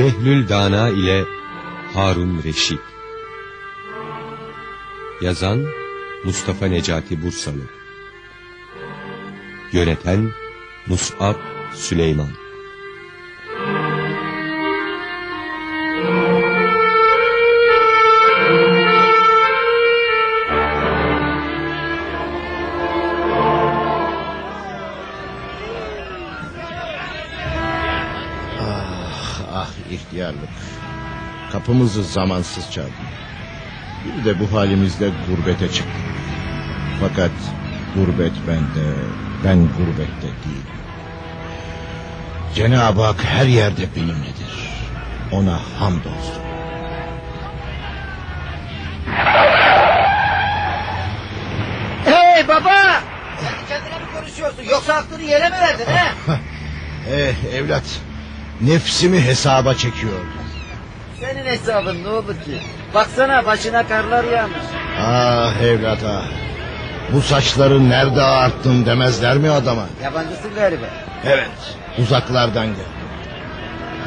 Behlül Dana ile Harun Reşit. Yazan Mustafa Necati Bursalı. Yöneten Mus'ab Süleyman Kapımızı zamansız çaldın. Bir de bu halimizde gurbete çıktık. Fakat gurbet bende, ben gurbette değil. Cenab-ı Hak her yerde benimledir. Ona hamdolsun. Hey baba! Kendi kendine mi konuşuyorsun yoksa aklını yere mi verdin he? Eh evlat, nefsimi hesaba çekiyor. Hesabın ne olur ki? Baksana başına karlar yağmış. Ah evlat ah. Bu saçları nerede arttın demezler mi adama? Yabancısın galiba. Evet, uzaklardan gel.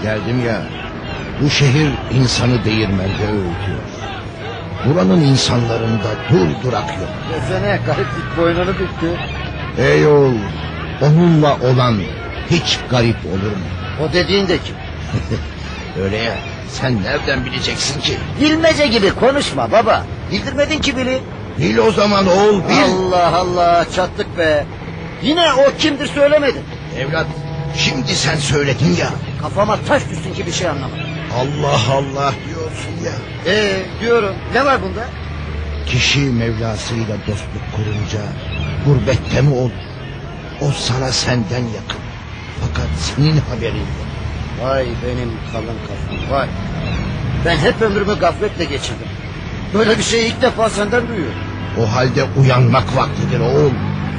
Geldim ya. Bu şehir insanı değirmende öğütüyor. Buranın insanlarında dur durak yok. Desene gariplik boynunu büktü. Ey oğul, onunla olan hiç garip olur mu? O dediğin de kim? Öyle ya, sen nereden bileceksin ki? Bilmece gibi konuşma baba. Bildirmedin ki bili. Bil o zaman oğul bil. Allah Allah çattık be. Yine o kimdir söylemedin. Evlat, şimdi sen söyledin ya. Kafama taş düşsün ki bir şey anlamadım. Allah Allah diyorsun ya. Ee diyorum ne var bunda? Kişi Mevlasıyla dostluk kurunca gurbette mi olur? O sana senden yakın. Fakat senin haberin yok. Vay benim kalın kafam vay. Ben hep ömrümü gafletle geçirdim. Böyle bir şeyi ilk defa senden duyuyorum. O halde uyanmak vaktidir oğul.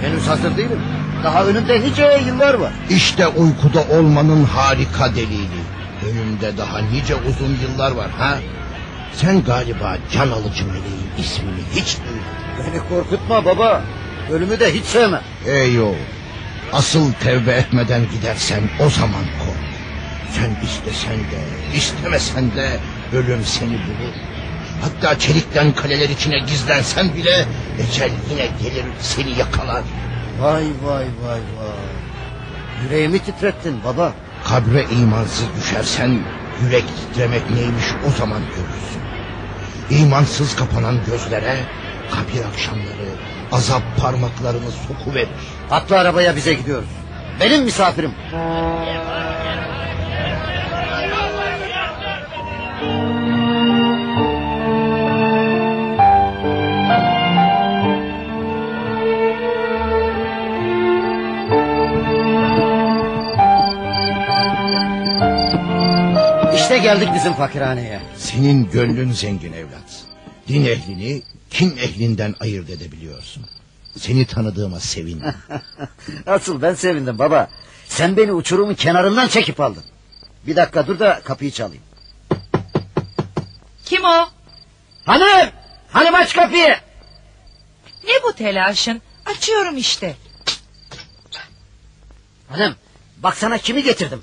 Henüz hazır değilim. Daha önümde nice yıllar var. İşte uykuda olmanın harika delili. Önümde daha nice uzun yıllar var ha? Sen galiba can alıcı meleğin ismini hiç duymadın. Beni korkutma baba. Ölümü de hiç sevmem. Ey oğul. Asıl tevbe etmeden gidersen o zaman. Sen istesen de istemesen de ölüm seni bulur. Hatta çelikten kaleler içine gizlensen bile ecel yine gelir seni yakalar. Vay vay vay vay. Yüreğimi titrettin baba. Kabre imansız düşersen yürek titremek neymiş o zaman görürsün. İmansız kapanan gözlere kabir akşamları azap parmaklarını sokuverir. Atla arabaya bize gidiyoruz. Benim misafirim. Geldik bizim fakirhaneye. Senin gönlün zengin evlat. Din ehlini kin ehlinden ayırt edebiliyorsun. Seni tanıdığıma sevindim. Asıl ben sevindim baba. Sen beni uçurumun kenarından çekip aldın. Bir dakika dur da kapıyı çalayım. Kim o? Hanım! Hanım aç kapıyı! Ne bu telaşın? Açıyorum işte. Hanım baksana kimi getirdim.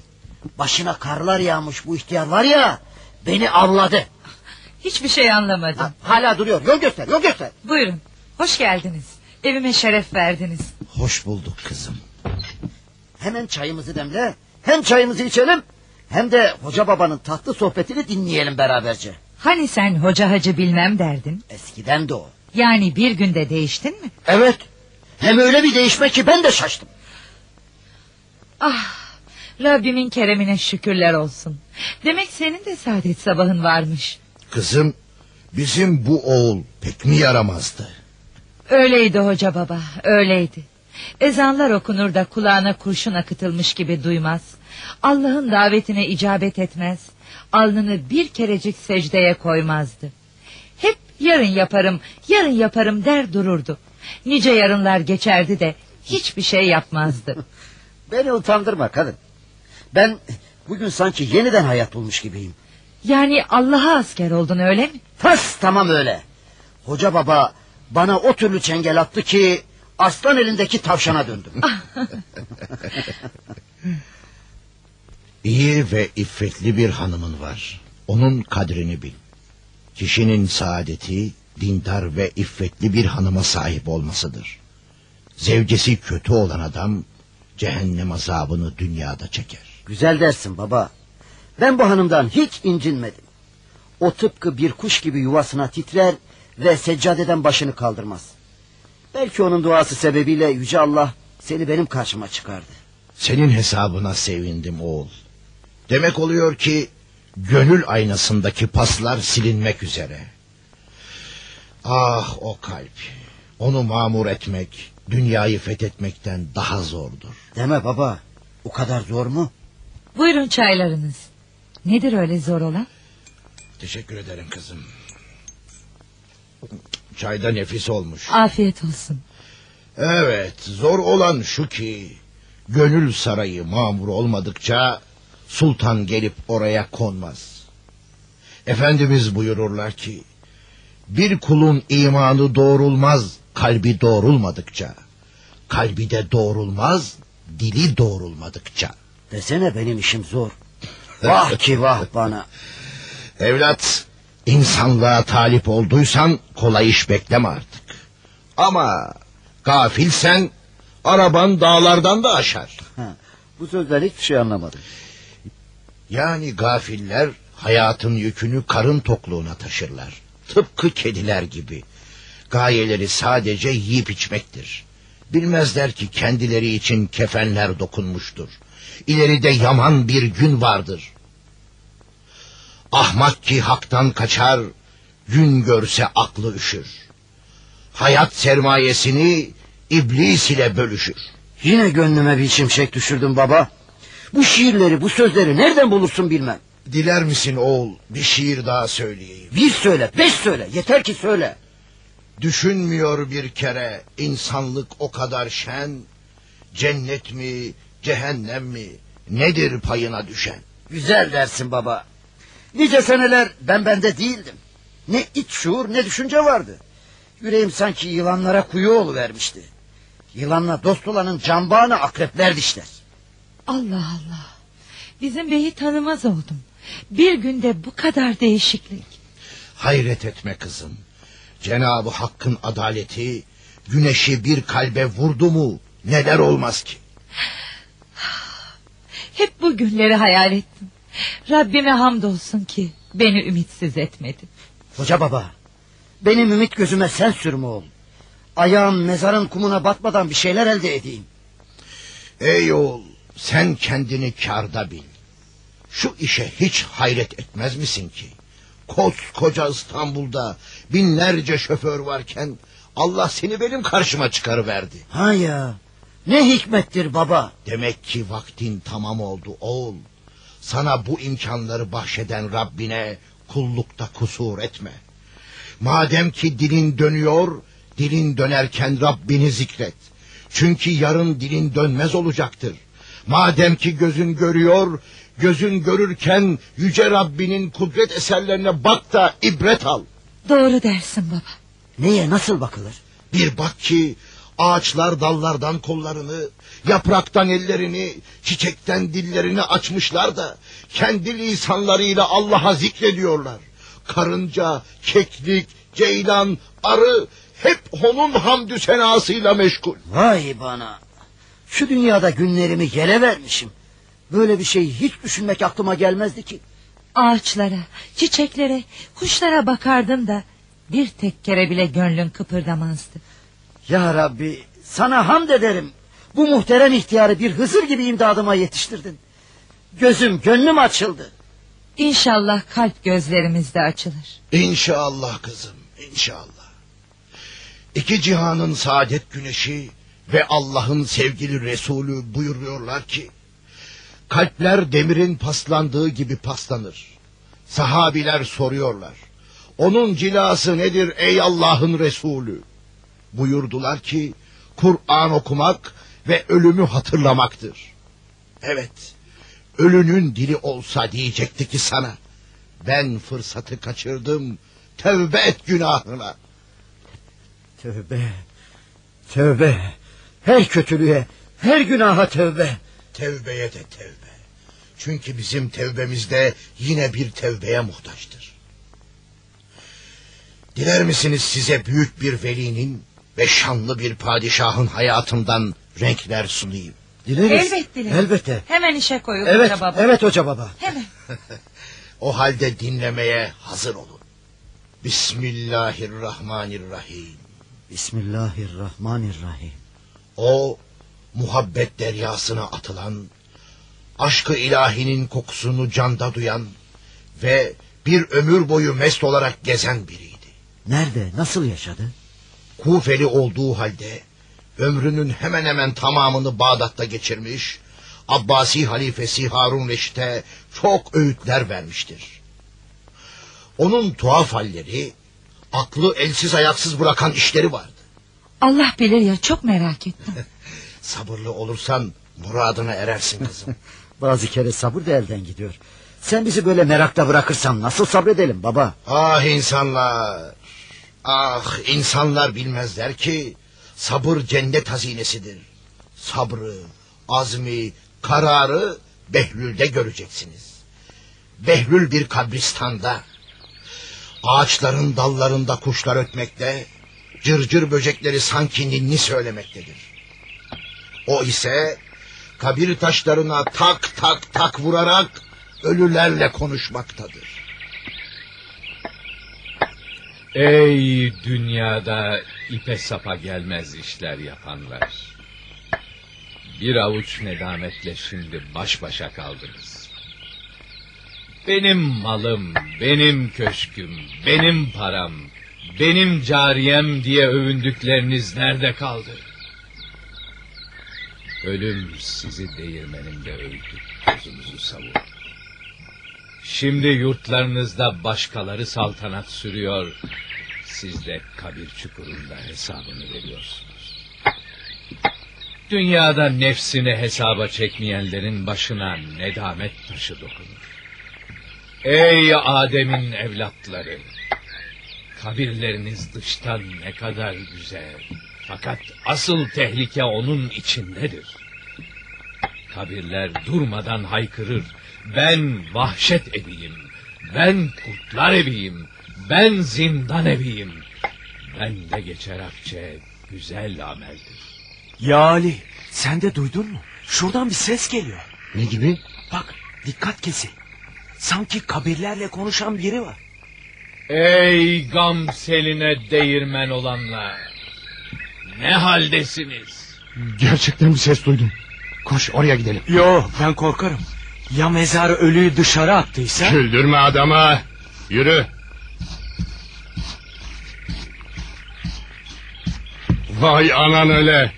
Başına karlar yağmış bu ihtiyar var ya... ...beni avladı. Hiçbir şey anlamadım. Ha, hala duruyor yol göster yol göster. Buyurun. Hoş geldiniz. Evime şeref verdiniz. Hoş bulduk kızım. Hemen çayımızı demle. Hem çayımızı içelim... ...hem de hoca babanın tatlı sohbetini dinleyelim beraberce. Hani sen hoca hacı bilmem derdin? Eskiden de o. Yani bir günde değiştin mi? Evet. Hem öyle bir değişme ki ben de şaştım. Ah, Rabbimin keremine şükürler olsun. Demek senin de saadet sabahın varmış. Kızım bizim bu oğul pek mi yaramazdı? Öyleydi hoca baba, öyleydi. Ezanlar okunur da kulağına kurşun akıtılmış gibi duymaz. Allah'ın davetine icabet etmez. Alnını bir kerecik secdeye koymazdı. Hep yarın yaparım, yarın yaparım der dururdu. Nice yarınlar geçerdi de hiçbir şey yapmazdı. Beni utandırma kadın. Ben bugün sanki yeniden hayat bulmuş gibiyim. Yani Allah'a asker oldun öyle mi? Tas tamam öyle. Hoca baba bana o türlü çengel attı ki aslan elindeki tavşana döndüm. İyi ve iffetli bir hanımın var. Onun kadrini bil. Kişinin saadeti dindar ve iffetli bir hanıma sahip olmasıdır. Zevcesi kötü olan adam cehennem azabını dünyada çeker. Güzel dersin baba. Ben bu hanımdan hiç incinmedim. O tıpkı bir kuş gibi yuvasına titrer ve seccadeden başını kaldırmaz. Belki onun duası sebebiyle Yüce Allah seni benim karşıma çıkardı. Senin hesabına sevindim oğul. Demek oluyor ki gönül aynasındaki paslar silinmek üzere. Ah o kalp. Onu mamur etmek, dünyayı fethetmekten daha zordur. Deme baba. O kadar zor mu? Buyurun çaylarınız. Nedir öyle zor olan? Teşekkür ederim kızım. Çayda nefis olmuş. Afiyet olsun. Evet, zor olan şu ki... ...gönül sarayı mamur olmadıkça... ...sultan gelip oraya konmaz. Efendimiz buyururlar ki... ...bir kulun imanı doğrulmaz... ...kalbi doğrulmadıkça. Kalbi de doğrulmaz... ...dili doğrulmadıkça. Desene benim işim zor. Vah ki vah bana. Evlat, insanlığa talip olduysan kolay iş bekleme artık. Ama gafilsen araban dağlardan da aşar. Ha, bu sözden hiçbir şey anlamadım. Yani gafiller hayatın yükünü karın tokluğuna taşırlar. Tıpkı kediler gibi. Gayeleri sadece yiyip içmektir. Bilmezler ki kendileri için kefenler dokunmuştur. İleride yaman bir gün vardır. Ahmak ki haktan kaçar, gün görse aklı üşür. Hayat sermayesini iblis ile bölüşür. Yine gönlüme bir şimşek düşürdün baba. Bu şiirleri, bu sözleri nereden bulursun bilmem. Diler misin oğul bir şiir daha söyleyeyim. Bir söyle, beş söyle. Yeter ki söyle. Düşünmüyor bir kere insanlık o kadar şen, cennet mi, cehennem mi, nedir payına düşen? Güzel dersin baba. Nice seneler ben bende değildim. Ne iç şuur ne düşünce vardı. Yüreğim sanki yılanlara kuyu vermişti. Yılanla dost olanın cambağını akrepler dişler. Allah Allah. Bizim beyi tanımaz oldum. Bir günde bu kadar değişiklik. Hayret etme kızım. Cenabı Hakk'ın adaleti güneşi bir kalbe vurdu mu neler olmaz ki? Hep bu günleri hayal ettim. Rabbime hamdolsun ki beni ümitsiz etmedi. Hoca baba, benim ümit gözüme sen sürme oğlum. Ayağım mezarın kumuna batmadan bir şeyler elde edeyim. Ey oğul sen kendini karda bil. Şu işe hiç hayret etmez misin ki? Koskoca İstanbul'da binlerce şoför varken Allah seni benim karşıma çıkarıverdi. Ha ya, ne hikmettir baba. Demek ki vaktin tamam oldu oğul. Sana bu imkanları bahşeden Rabbine kullukta kusur etme. Madem ki dilin dönüyor, dilin dönerken Rabbini zikret. Çünkü yarın dilin dönmez olacaktır. Madem ki gözün görüyor, gözün görürken yüce Rabbinin kudret eserlerine bak da ibret al. Doğru dersin baba. Neye nasıl bakılır? Bir bak ki ağaçlar dallardan kollarını, yapraktan ellerini, çiçekten dillerini açmışlar da kendi lisanlarıyla Allah'a zikrediyorlar. Karınca, keklik, ceylan, arı hep onun hamdü senasıyla meşgul. Vay bana. Şu dünyada günlerimi yele vermişim. Böyle bir şey hiç düşünmek aklıma gelmezdi ki. Ağaçlara, çiçeklere, kuşlara bakardın da bir tek kere bile gönlün kıpırdamazdı. Ya Rabbi sana hamd ederim. Bu muhterem ihtiyarı bir Hızır gibi imdadıma yetiştirdin. Gözüm gönlüm açıldı. İnşallah kalp gözlerimiz de açılır. İnşallah kızım, inşallah. İki cihanın saadet güneşi ve Allah'ın sevgili Resulü buyuruyorlar ki... ...kalpler demirin paslandığı gibi paslanır. Sahabiler soruyorlar. Onun cilası nedir ey Allah'ın Resulü? Buyurdular ki Kur'an okumak ve ölümü hatırlamaktır. Evet, ölünün dili olsa diyecekti ki sana. Ben fırsatı kaçırdım, tevbe et günahına. Tövbe, tövbe. Her kötülüğe, her günaha tövbe. Tevbeye de tevbe. Çünkü bizim tevbemizde yine bir tevbeye muhtaçtır. Diler misiniz size büyük bir velinin ve şanlı bir padişahın hayatından renkler sunayım? Dileriz. Elbet dileriz. Elbette. Hemen işe koyun Evet, hoca baba. evet hoca baba. Hemen. O halde dinlemeye hazır olun. Bismillahirrahmanirrahim. Bismillahirrahmanirrahim. O muhabbet deryasına atılan, aşkı ilahinin kokusunu canda duyan ve bir ömür boyu mest olarak gezen biriydi. Nerede, nasıl yaşadı? Kufeli olduğu halde ömrünün hemen hemen tamamını Bağdat'ta geçirmiş, Abbasi halifesi Harun Reşit'e çok öğütler vermiştir. Onun tuhaf halleri, aklı elsiz ayaksız bırakan işleri vardı. Allah bilir ya çok merak ettim. Sabırlı olursan muradına erersin kızım. Bazı kere sabır da elden gidiyor. Sen bizi böyle merakta bırakırsan nasıl sabredelim baba? ah insanlar, ah insanlar bilmezler ki sabır cennet hazinesidir. Sabrı, azmi, kararı Behlül'de göreceksiniz. Behlül bir kabristanda. Ağaçların dallarında kuşlar ötmekte, cırcır böcekleri sanki ninni söylemektedir. O ise kabir taşlarına tak tak tak vurarak ölülerle konuşmaktadır. Ey dünyada ipe sapa gelmez işler yapanlar. Bir avuç nedametle şimdi baş başa kaldınız. Benim malım, benim köşküm, benim param, benim cariyem diye övündükleriniz nerede kaldı? Ölüm sizi değirmeninde öldü, gözünüzü savurdu. Şimdi yurtlarınızda başkaları saltanat sürüyor. Siz de kabir çukurunda hesabını veriyorsunuz. Dünyada nefsini hesaba çekmeyenlerin başına nedamet taşı dokunur. Ey Adem'in evlatları! Kabirleriniz dıştan ne kadar güzel. Fakat asıl tehlike onun içindedir. Kabirler durmadan haykırır. Ben vahşet ebiyim. Ben kurtlar ebiyim. Ben zindan ebiyim. Ben de geçer akçe güzel ameldir. Ya Ali sen de duydun mu? Şuradan bir ses geliyor. Ne gibi? Bak dikkat kesin. Sanki kabirlerle konuşan biri var. Ey gam seline değirmen olanlar. Ne haldesiniz? Gerçekten bir ses duydum. Koş oraya gidelim. Yo ben korkarım. Ya mezar ölüyü dışarı attıysa? Güldürme adama. Yürü. Vay anan öyle.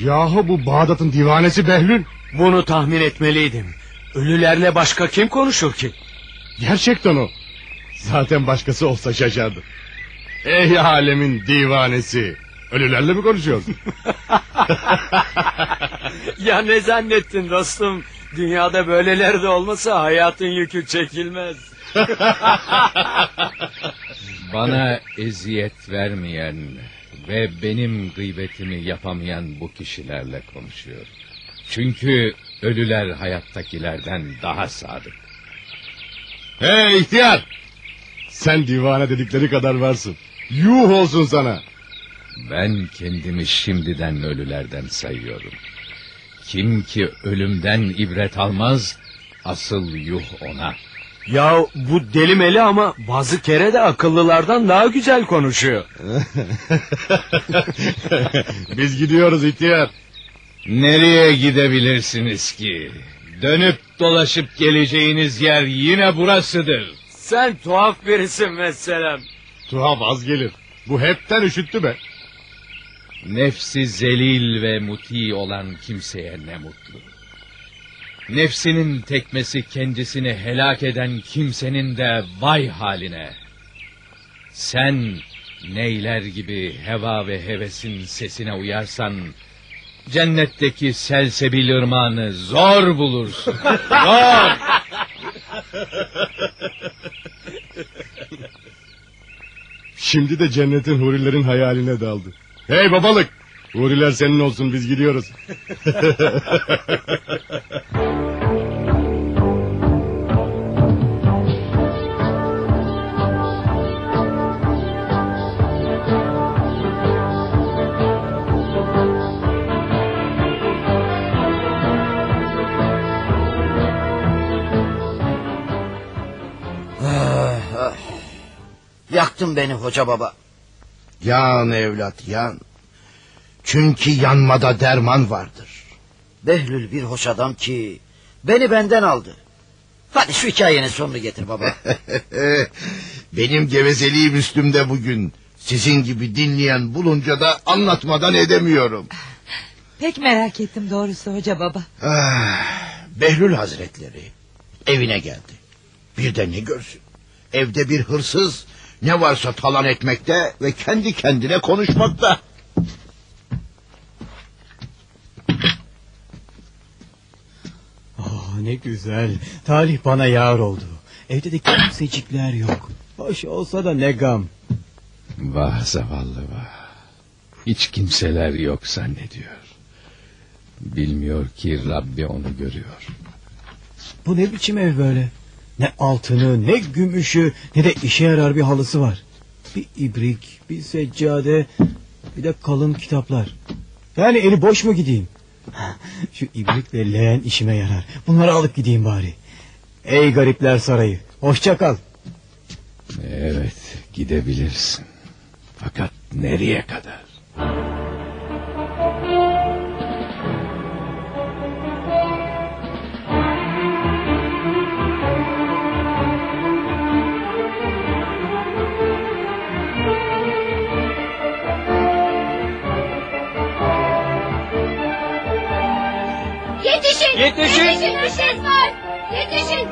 Yahu bu Bağdat'ın divanesi Behlül. Bunu tahmin etmeliydim. Ölülerle başka kim konuşur ki? Gerçekten o. Zaten başkası olsa şaşardı. Ey alemin divanesi. Ölülerle mi konuşuyorsun? Ya ne zannettin dostum? Dünyada böyleler de olmasa hayatın yükü çekilmez. Bana eziyet vermeyen ve benim gıybetimi yapamayan bu kişilerle konuşuyor. Çünkü ölüler hayattakilerden daha sadık. hey ihtiyar. Sen divane dedikleri kadar varsın. Yuh olsun sana. Ben kendimi şimdiden ölülerden sayıyorum. Kim ki ölümden ibret almaz, asıl yuh ona. Ya bu deli meli ama bazı kere de akıllılardan daha güzel konuşuyor. Biz gidiyoruz ihtiyar. Nereye gidebilirsiniz ki? Dönüp dolaşıp geleceğiniz yer yine burasıdır. Sen tuhaf birisin mesela. Tuhaf az gelir. Bu hepten üşüttü be. Nefsi zelil ve muti olan kimseye ne mutlu. Nefsinin tekmesi kendisini helak eden kimsenin de vay haline. Sen neyler gibi heva ve hevesin sesine uyarsan... ...cennetteki selsebil ırmağını zor bulursun. Zor! Şimdi de cennetin hurilerin hayaline daldı. Hey babalık. Huriler senin olsun biz gidiyoruz. Ah, ah. Yaktın beni hoca baba. Yan evlat yan. Çünkü yanmada derman vardır. Behlül bir hoş adam ki beni benden aldı. Hadi şu hikayenin sonunu getir baba. Benim gevezeliğim üstümde bugün. Sizin gibi dinleyen bulunca da anlatmadan edemiyorum. Pek merak ettim doğrusu hoca baba. Ah, Behlül Hazretleri evine geldi. Bir de ne görsün. Evde bir hırsız ne varsa talan etmekte ve kendi kendine konuşmakta. Oh ne güzel. Talih bana yar oldu. Evde de kimsecikler yok. Hoş olsa da ne gam. Vah zavallı vah. Hiç kimseler yok zannediyor. Bilmiyor ki Rabbi onu görüyor. Bu ne biçim ev böyle? Ne altını ne gümüşü ne de işe yarar bir halısı var. Bir ibrik, bir seccade, bir de kalın kitaplar. Yani eli boş mu gideyim? Şu ibrikle leğen işime yarar. Bunları alıp gideyim bari. Ey garipler sarayı. Hoşça kal. Evet gidebilirsin. Fakat nereye kadar? Yetişin! Yetişin! Var! Yetişin!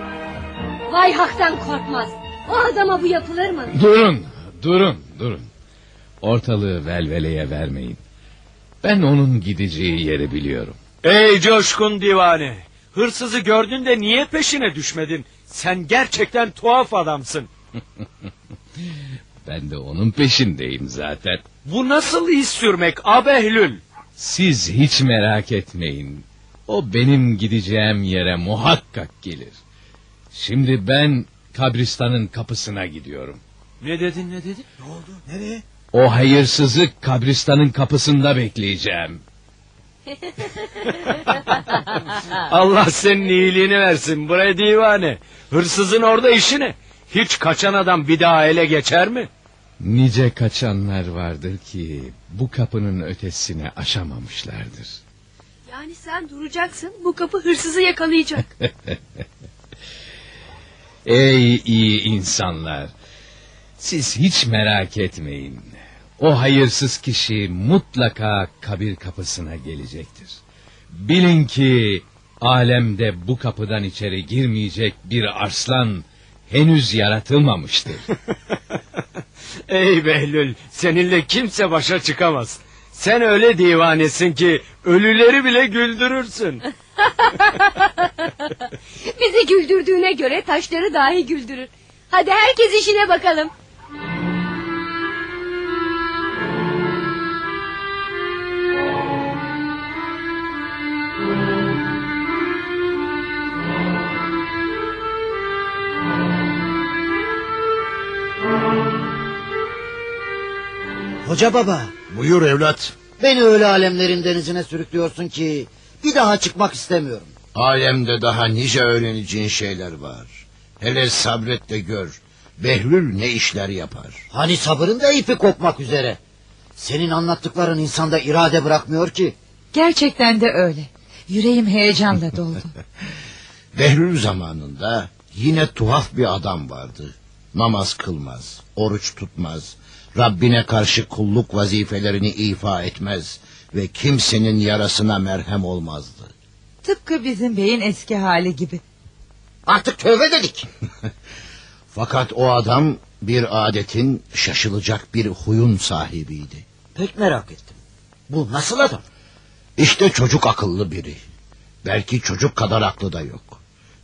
Vay haktan korkmaz. O adama bu yapılır mı? Durun, durun, durun. Ortalığı velveleye vermeyin. Ben onun gideceği yeri biliyorum. Ey coşkun divane. Hırsızı gördün de niye peşine düşmedin? Sen gerçekten tuhaf adamsın. Ben de onun peşindeyim zaten. Bu nasıl iz sürmek abehlül? Siz hiç merak etmeyin. O benim gideceğim yere muhakkak gelir. Şimdi ben kabristanın kapısına gidiyorum. Ne dedin ne dedin? Nereye? O hayırsızı kabristanın kapısında bekleyeceğim. Allah senin iyiliğini versin bre divane. Hırsızın orada işi ne? Hiç kaçan adam bir daha ele geçer mi? Nice kaçanlar vardır ki bu kapının ötesine aşamamışlardır. Yani sen duracaksın bu kapı hırsızı yakalayacak. Ey iyi insanlar! Siz hiç merak etmeyin. O hayırsız kişi mutlaka kabir kapısına gelecektir. Bilin ki alemde bu kapıdan içeri girmeyecek bir arslan henüz yaratılmamıştır. Ey Behlül seninle kimse başa çıkamaz. Sen öyle divanesin ki ölüleri bile güldürürsün. Bizi güldürdüğüne göre taşları dahi güldürür. Hadi herkes işine bakalım. Hoca baba Buyur evlat. beni öyle alemlerin denizine sürüklüyorsun ki bir daha çıkmak istemiyorum. Alemde daha nice öğreneceğin şeyler var. Hele sabret de gör. Behlül ne işler yapar. Hani sabırın da ipi kopmak üzere. Senin anlattıkların insanda irade bırakmıyor ki. Gerçekten de öyle. Yüreğim heyecanla doldu. Behlül zamanında yine tuhaf bir adam vardı. Namaz kılmaz, oruç tutmaz, Rabbine karşı kulluk vazifelerini ifa etmez ve kimsenin yarasına merhem olmazdı. Tıpkı bizim beyin eski hali gibi. Artık tövbe dedik. Fakat o adam bir adetin şaşılacak bir huyun sahibiydi. Pek merak ettim. Bu nasıl adam? İşte çocuk akıllı biri. Belki çocuk kadar aklı da yok.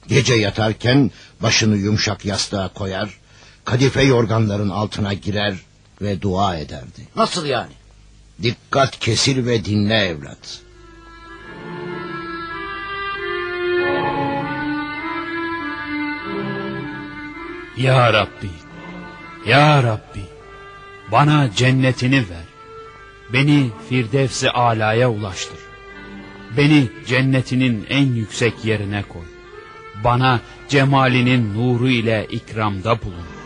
Gece yatarken başını yumuşak yastığa koyar, kadife yorganların altına girer ve dua ederdi. Nasıl yani? Dikkat kesir ve dinle evlat. Ya Rabbi, Ya Rabbi, bana cennetini ver. Beni Firdevs-i Ala'ya ulaştır. Beni cennetinin en yüksek yerine koy. Bana cemalinin nuru ile ikramda bulun.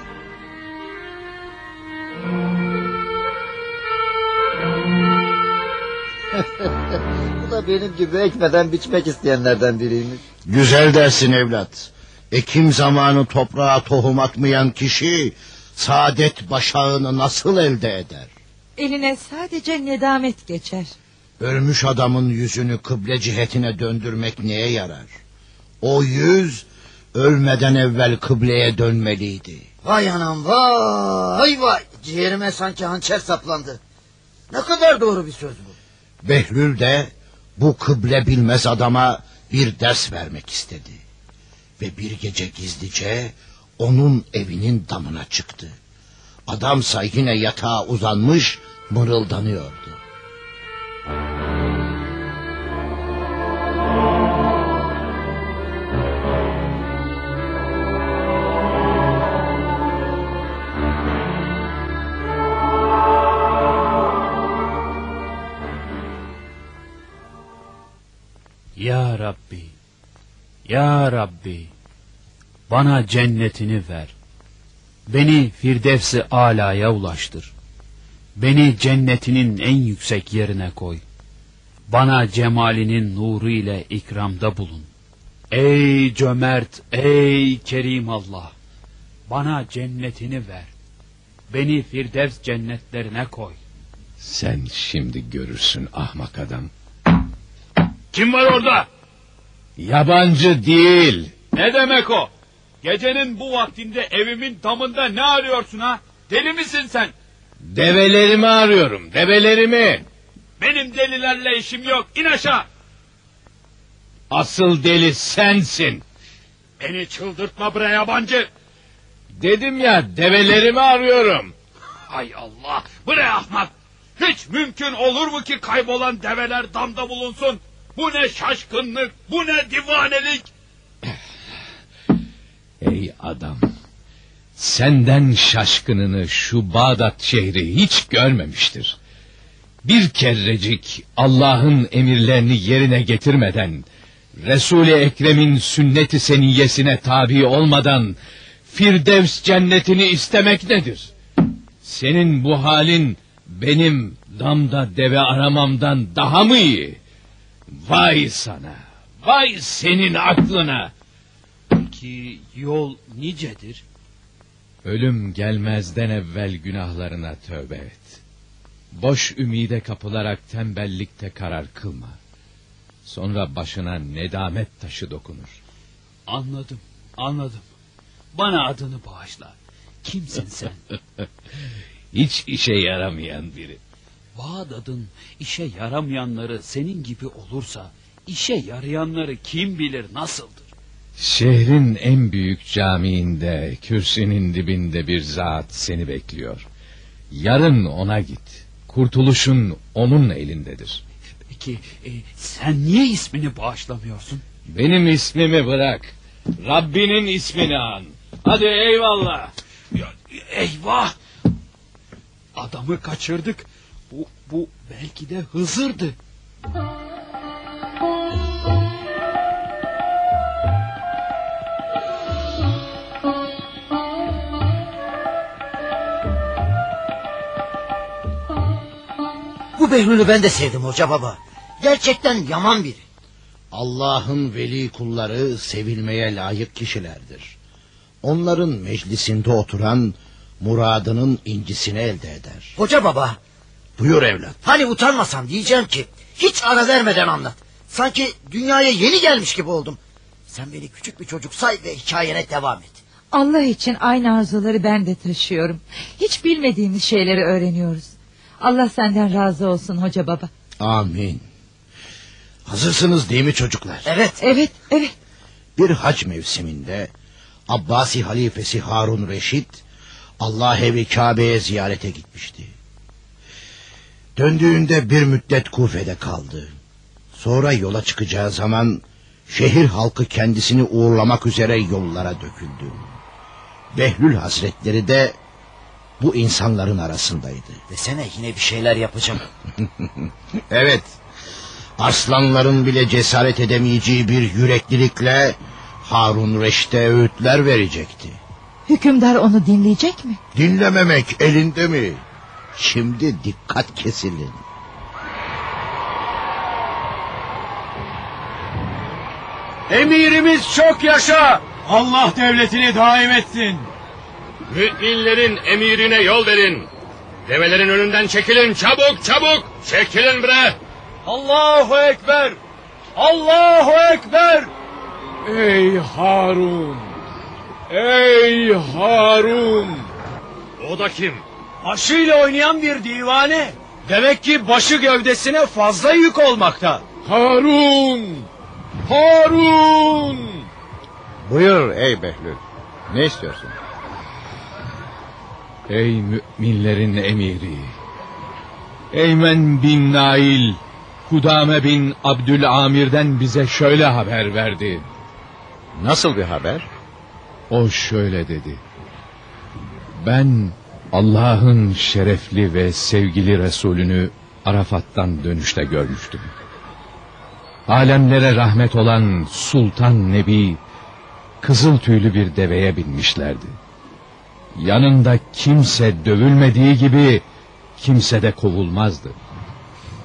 Bu da benim gibi ekmeden biçmek isteyenlerden biriymiş. Güzel dersin evlat. Ekim zamanı toprağa tohum atmayan kişi saadet başağını nasıl elde eder? Eline sadece nedamet geçer. Ölmüş adamın yüzünü kıble cihetine döndürmek neye yarar? O yüz ölmeden evvel kıbleye dönmeliydi. Vay anam vay vay. Ciğerime sanki hançer saplandı. Ne kadar doğru bir söz bu. Behlül de bu kıble bilmez adama bir ders vermek istedi. Ve bir gece gizlice onun evinin damına çıktı. Adamsa yine yatağa uzanmış mırıldanıyordu. Ya Rabbi, Ya Rabbi, bana cennetini ver. Beni Firdevs-i Ala'ya ulaştır. Beni cennetinin en yüksek yerine koy. Bana cemalinin nuru ile ikramda bulun. Ey cömert, ey kerim Allah! Bana cennetini ver. Beni Firdevs cennetlerine koy. Sen şimdi görürsün ahmak adam. Kim var orada? Yabancı değil. Ne demek o? Gecenin bu vaktinde evimin damında ne arıyorsun ha? Deli misin sen? Develerimi arıyorum, develerimi. Benim delilerle işim yok. İn aşağı. Asıl deli sensin. Beni çıldırtma bre yabancı. Dedim ya, develerimi arıyorum. Hay Allah. Bre ahmak. Hiç mümkün olur mu ki kaybolan develer damda bulunsun? Bu ne şaşkınlık, bu ne divanelik. Ey adam. Senden şaşkınını şu Bağdat şehri hiç görmemiştir. Bir kerecik Allah'ın emirlerini yerine getirmeden, Resul-i Ekrem'in sünnet-i seniyyesine tabi olmadan, Firdevs cennetini istemek nedir? Senin bu halin benim damda deve aramamdan daha mı iyi? Vay sana, vay senin aklına! Peki yol nicedir? Ölüm gelmezden evvel günahlarına tövbe et. Boş ümide kapılarak tembellikte karar kılma. Sonra başına nedamet taşı dokunur. Anladım, anladım. Bana adını bağışla. Kimsin sen? Hiç işe yaramayan biri. Bağdat'ın işe yaramayanları senin gibi olursa... ...işe yarayanları kim bilir nasıldır? Şehrin en büyük camiinde, kürsünün dibinde bir zat seni bekliyor. Yarın ona git. Kurtuluşun onun elindedir. Peki e, sen niye ismini bağışlamıyorsun? Benim ismimi bırak. Rabbinin ismini an. Hadi eyvallah. Ya, eyvah! Adamı kaçırdık. Bu, bu belki de Hızır'dı. Bu Behlül'ü ben de sevdim hoca baba. Gerçekten yaman biri. Allah'ın veli kulları sevilmeye layık kişilerdir. Onların meclisinde oturan muradının incisini elde eder. Hoca baba Buyur evlat. hani utanmasam diyeceğim ki hiç ara vermeden anlat. Sanki dünyaya yeni gelmiş gibi oldum. Sen beni küçük bir çocuk say ve hikayene devam et. Allah için aynı arzuları ben de taşıyorum. Hiç bilmediğimiz şeyleri öğreniyoruz. Allah senden razı olsun hoca baba. Amin. Hazırsınız değil mi çocuklar? Evet. Evet, evet. Bir hac mevsiminde Abbasi halifesi Harun Reşit Allah evi Kabe'ye ziyarete gitmişti. Döndüğünde bir müddet Kufe'de kaldı. Sonra yola çıkacağı zaman şehir halkı kendisini uğurlamak üzere yollara döküldü. Behlül Hazretleri de bu insanların arasındaydı. Desene yine bir şeyler yapacağım. Evet. Arslanların bile cesaret edemeyeceği bir yüreklilikle Harun Reşit'e öğütler verecekti. Hükümdar onu dinleyecek mi? Dinlememek elinde mi? Şimdi dikkat kesilin. Emirimiz çok yaşa. Allah devletini daim etsin. Müminlerin emirine yol verin. Develerin önünden çekilin çabuk çabuk. Çekilin bre. Allahu Ekber. Allahu Ekber. Ey Harun. Ey Harun. O da kim? Başıyla oynayan bir divane. Demek ki başı gövdesine fazla yük olmakta. Harun! Harun! Buyur ey Behlül. Ne istiyorsun? Ey müminlerin emiri. Eymen bin Nail, Kudame bin Abdülamir'den bize şöyle haber verdi. Nasıl bir haber? O şöyle dedi. Ben Allah'ın şerefli ve sevgili Resulünü Arafat'tan dönüşte görmüştüm. Alemlere rahmet olan Sultan Nebi, kızıl tüylü bir deveye binmişlerdi. Yanında kimse dövülmediği gibi kimse de kovulmazdı.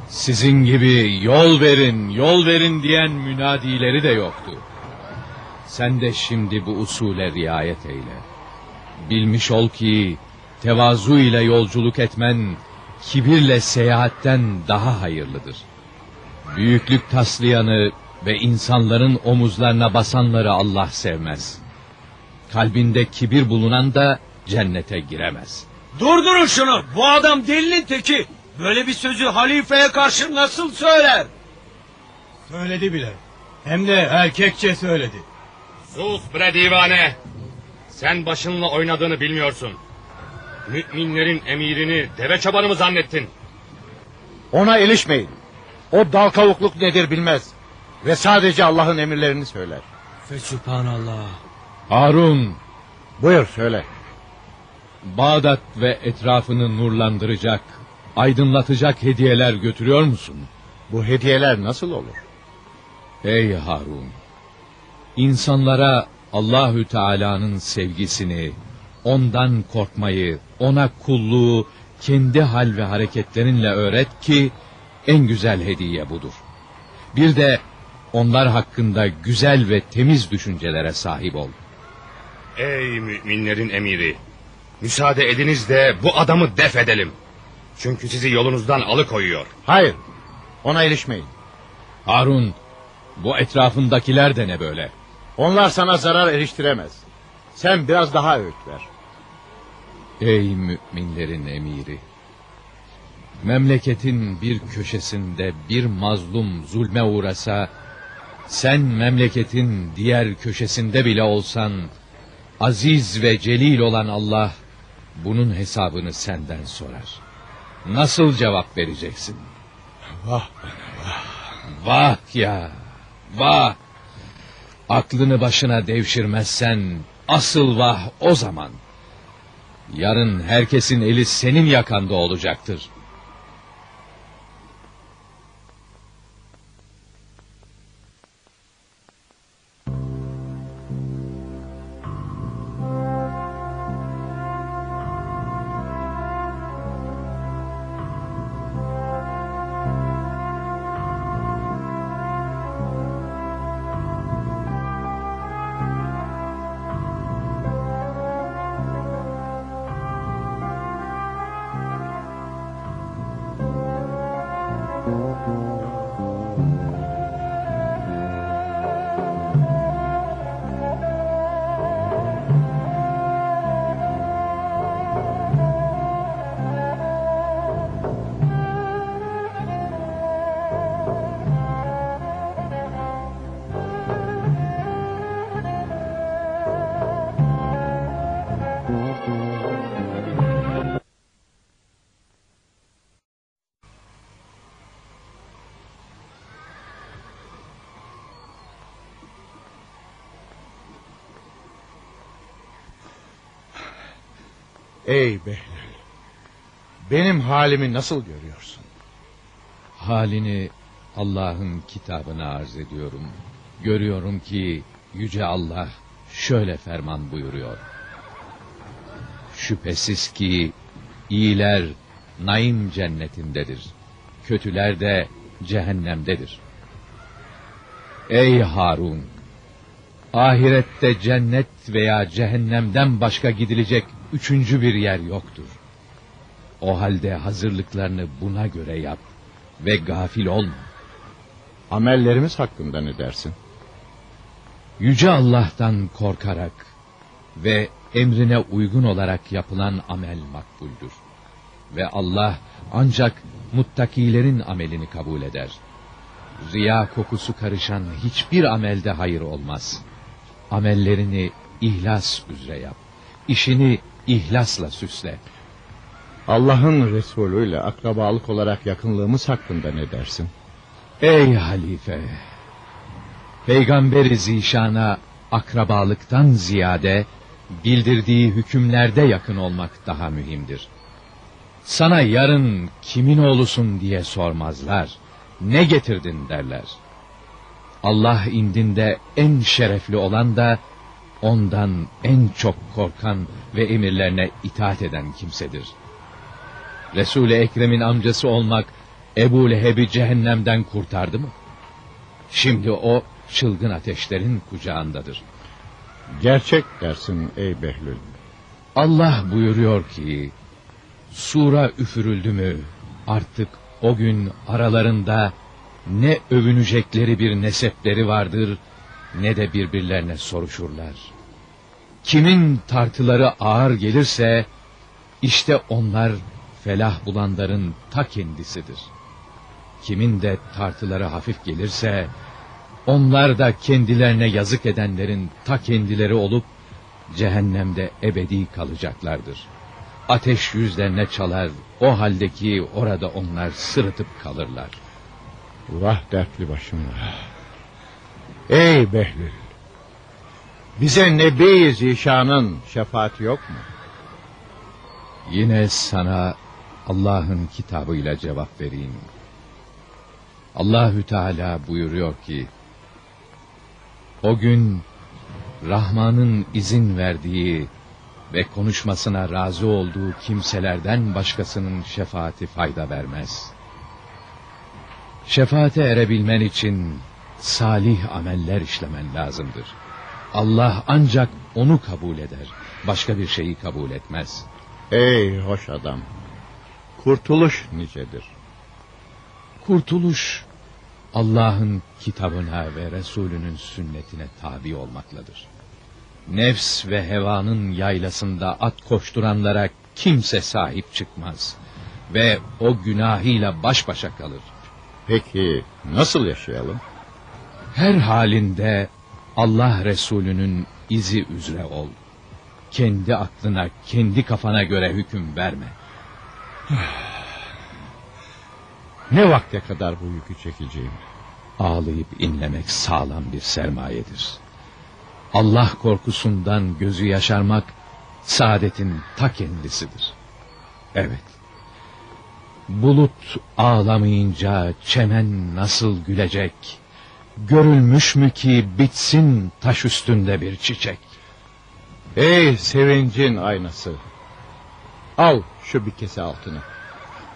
Sizin gibi yol verin, yol verin diyen münadileri de yoktu. Sen de şimdi bu usule riayet eyle. Bilmiş ol ki tevazu ile yolculuk etmen kibirle seyahatten daha hayırlıdır. Büyüklük taslayanı ve insanların omuzlarına basanları Allah sevmez. Kalbinde kibir bulunan da cennete giremez. Durdurun şunu. Bu adam delinin teki. Böyle bir sözü halifeye karşı nasıl söyler? Söyledi bile. Hem de erkekçe söyledi. Sus bre divane! Sen başınla oynadığını bilmiyorsun. Müminlerin emirini deve çobanı mı zannettin? Ona ilişmeyin. O dal kavukluk nedir bilmez. Ve sadece Allah'ın emirlerini söyler. Fesübhanallah. Harun, Buyur söyle. Bağdat ve etrafını nurlandıracak, aydınlatacak hediyeler götürüyor musun? Bu hediyeler nasıl olur? Ey Harun! İnsanlara Allahü Teala'nın sevgisini, ondan korkmayı, ona kulluğu kendi hal ve hareketlerinle öğret ki en güzel hediye budur. Bir de onlar hakkında güzel ve temiz düşüncelere sahip ol. Ey müminlerin emiri! Müsaade ediniz de bu adamı def edelim. Çünkü sizi yolunuzdan alıkoyuyor. Hayır. Ona ilişmeyin. Harun, bu etrafındakiler de ne böyle? Onlar sana zarar eriştiremez. Sen biraz daha öğüt ver. Ey müminlerin emiri! Memleketin bir köşesinde bir mazlum zulme uğrasa... ...sen memleketin diğer köşesinde bile olsan... ...aziz ve celil olan Allah... ...bunun hesabını senden sorar. Nasıl cevap vereceksin? Vah Vah ya! Vah! Aklını başına devşirmezsen... ...asıl vah o zaman... Yarın herkesin eli senin yakanda olacaktır. Ey Behlül. Benim halimi nasıl görüyorsun? Halini Allah'ın kitabına arz ediyorum. Görüyorum ki Yüce Allah şöyle ferman buyuruyor. Şüphesiz ki iyiler naim cennetindedir. Kötüler de cehennemdedir. Ey Harun! Ahirette cennet veya cehennemden başka gidilecek üçüncü bir yer yoktur. O halde hazırlıklarını buna göre yap ve gafil olma. Amellerimiz hakkında ne dersin? Yüce Allah'tan korkarak ve emrine uygun olarak yapılan amel makbuldür. Ve Allah ancak muttakilerin amelini kabul eder. Riya kokusu karışan hiçbir amelde hayır olmaz. Amellerini ihlas üzere yap. İşini ihlasla süsle. Allah'ın Resulü ile akrabalık olarak yakınlığımız hakkında ne dersin? Ey halife! Peygamber-i Zişan'a akrabalıktan ziyade bildirdiği hükümlerde yakın olmak daha mühimdir. Sana yarın kimin oğlusun diye sormazlar. Ne getirdin derler. Allah indinde en şerefli olan da ondan en çok korkan ve emirlerine itaat eden kimsedir. Resul-i Ekrem'in amcası olmak Ebu Leheb'i cehennemden kurtardı mı? Şimdi o çılgın ateşlerin kucağındadır. Gerçek dersin ey Behlül. Allah buyuruyor ki, sura üfürüldü mü artık o gün aralarında ne övünecekleri bir nesepleri vardır ne de birbirlerine soruşurlar. Kimin tartıları ağır gelirse işte onlar felah bulanların ta kendisidir. Kimin de tartıları hafif gelirse onlar da kendilerine yazık edenlerin ta kendileri olup cehennemde ebedi kalacaklardır. Ateş yüzlerine çalar, o haldeki orada onlar sırıtıp kalırlar. Vah dertli başım vah. Ey Behlül. Bize Nebi Zişan'ın şefaati yok mu? Yine sana Allah'ın kitabıyla cevap vereyim. Allahü Teala buyuruyor ki, o gün Rahman'ın izin verdiği ve konuşmasına razı olduğu kimselerden başkasının şefaati fayda vermez. Şefaate erebilmen için salih ameller işlemen lazımdır. Allah ancak onu kabul eder, başka bir şeyi kabul etmez. Ey hoş adam. Kurtuluş nicedir. Kurtuluş Allah'ın kitabına ve Resulünün sünnetine tabi olmakladır. Nefs ve hevanın yaylasında at koşturanlara kimse sahip çıkmaz ve o günahıyla baş başa kalır. Peki nasıl yaşayalım? Her halinde Allah Resulü'nün izi üzere ol. Kendi aklına, kendi kafana göre hüküm verme. Ne vakte kadar bu yükü çekeceğim? Ağlayıp inlemek sağlam bir sermayedir. Allah korkusundan gözü yaşarmak saadetin ta kendisidir. Evet. Bulut ağlamayınca çemen nasıl gülecek? Görülmüş mü ki bitsin taş üstünde bir çiçek? Ey sevincin aynası. Al şu bir kese altını.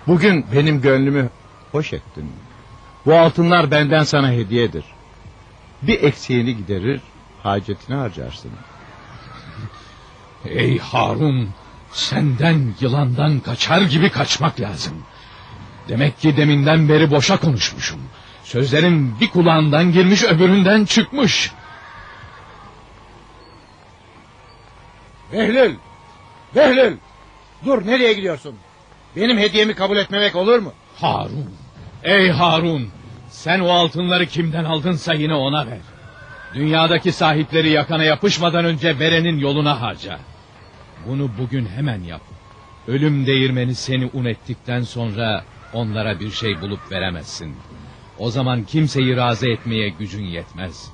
Bugün benim gönlümü hoş ettin. Bu altınlar benden sana hediyedir. Bir eksiğini giderir, hacetini harcarsın. Ey Harun, senden yılandan kaçar gibi kaçmak lazım. Demek ki deminden beri boşa konuşmuşum. Sözlerim bir kulağından girmiş öbüründen çıkmış. Behlül! Behlül! Dur nereye gidiyorsun? Benim hediyemi kabul etmemek olur mu? Harun, ey Harun, sen o altınları kimden aldınsa yine ona ver. Dünyadaki sahipleri yakana yapışmadan önce verenin yoluna harca. Bunu bugün hemen yap. Ölüm değirmeni seni un ettikten sonra onlara bir şey bulup veremezsin. O zaman kimseyi razı etmeye gücün yetmez.